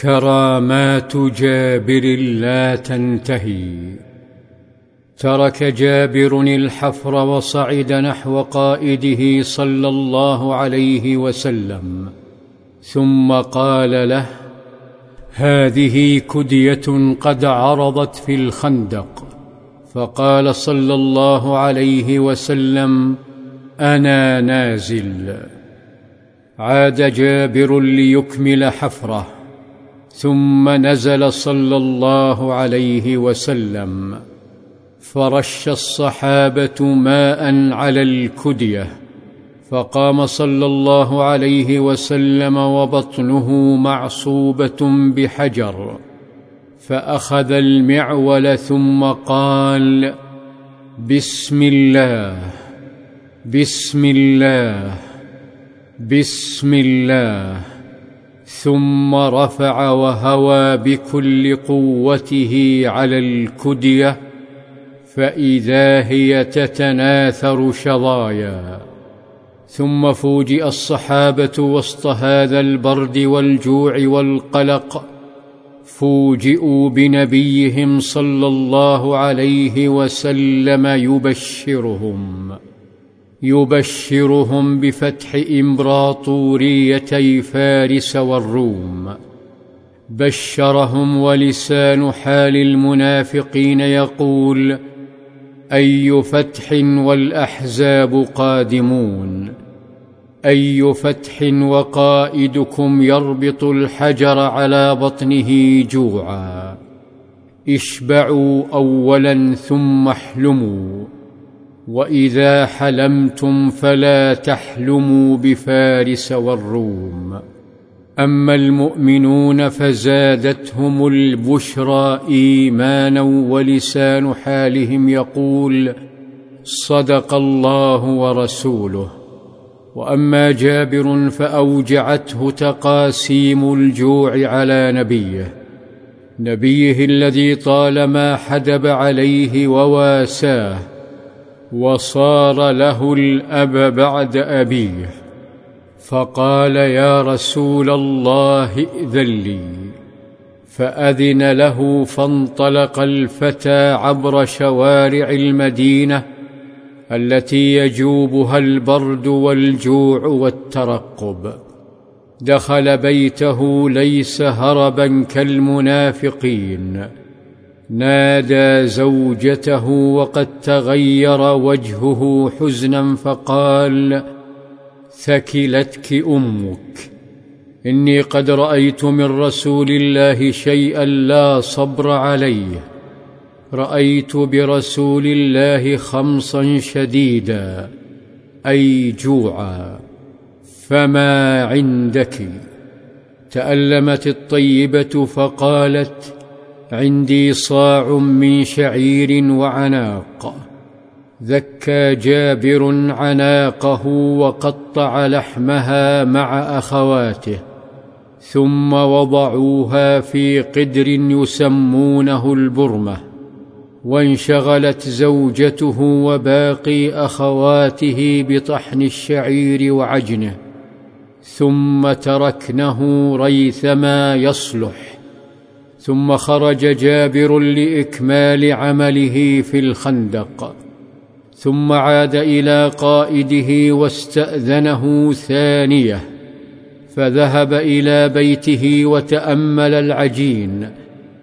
كرامات جابر لا تنتهي. ترك جابر الحفر وصعد نحو قائده صلى الله عليه وسلم ثم قال له هذه كدية قد عرضت في الخندق. فقال صلى الله عليه وسلم أنا نازل. عاد جابر ليكمل حفره. ثم نزل صلى الله عليه وسلم. فرش الصحابة ماء على الكدية فقام صلى الله عليه وسلم وبطنه معصوبة بحجر فأخذ المعول ثم قال بسم الله بسم الله بسم الله. ثم رفع وهوى بكل قوته على الكدية فإذا هي تتناثر شظايا. ثم فوجئ الصحابة وسط هذا البرد والجوع والقلق فوجئوا بنبيهم صلى الله عليه وسلم يبشرهم. يبشرهم بفتح إمبراطوريتي فارس والروم. بشرهم ولسان حال المنافقين يقول أي فتح والأحزاب قادمون؟ أي فتح وقائدكم يربط الحجر على بطنه جوعا؟ اشبعوا اولا ثم احلموا. واذا حلمتم فلا تحلموا بفارس والروم اما المؤمنون فزادتهم البشرى ايمانا ولسان حالهم يقول صدق الله ورسوله واما جابر فاوجعته تقاسيم الجوع على نبيه نبيه الذي طالما حدب عليه وواساه وصار له الأب بعد أبيه فقال يا رسول الله ائذن لي. فأذن له فانطلق الفتى عبر شوارع المدينة التي يجوبها البرد والجوع والترقب. دخل بيته ليس هربا كالمنافقين. نادى زوجته وقد تغير وجهه حزنا فقال ثكلتك أمك. إني قد رأيت من رسول الله شيئا لا صبر عليه. رأيت برسول الله خمصا شديدا أي جوعا. فما عندك؟ تألمت الطيبة فقالت عندي صاع من شعير وعناق. ذكى جابر عناقه وقطع لحمها مع أخواته ثم وضعوها في قدر يسمونه البرمة وانشغلت زوجته وباقي أخواته بطحن الشعير وعجنه ثم تركنه ريثما يصلح. ثم خرج جابر لإكمال عمله في الخندق ثم عاد إلى قائده واستأذنه ثانية فذهب إلى بيته وتأمل العجين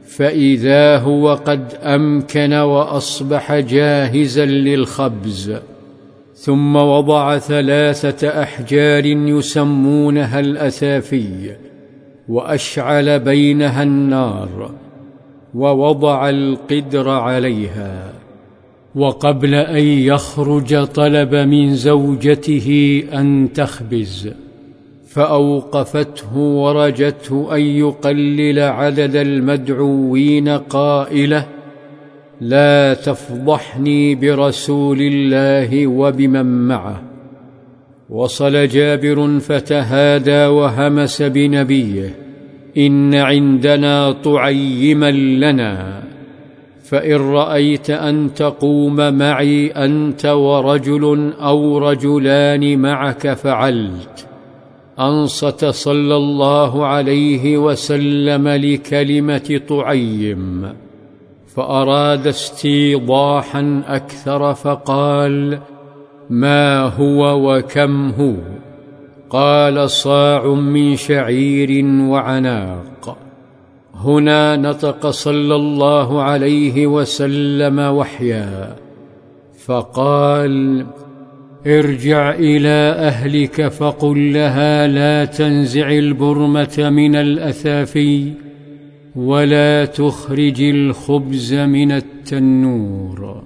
فإذا هو قد أمكن وأصبح جاهزا للخبز ثم وضع ثلاثة أحجار يسمونها الأثافي وأشعل بينها النار ووضع القدر عليها وقبل أن يخرج طلب من زوجته أن تخبز فأوقفته ورجته أن يقلل عدد المدعوين قائله لا تفضحني برسول الله وبمن معه. وصل جابر فتهادى وهمس بنبيه إن عندنا طعيما لنا فإن رأيت أن تقوم معي أنت ورجل أو رجلان معك فعلت. أنصت صلى الله عليه وسلم لكلمة طعيم فأراد استيضاحا أكثر فقال ما هو وكم هو؟ قال صاع من شعير وعناق. هنا نطق صلى الله عليه وسلم وحيا. فقال ارجع إلى أهلك فقل لها لا تنزع البرمة من الأثافي ولا تخرج الخبز من التنور.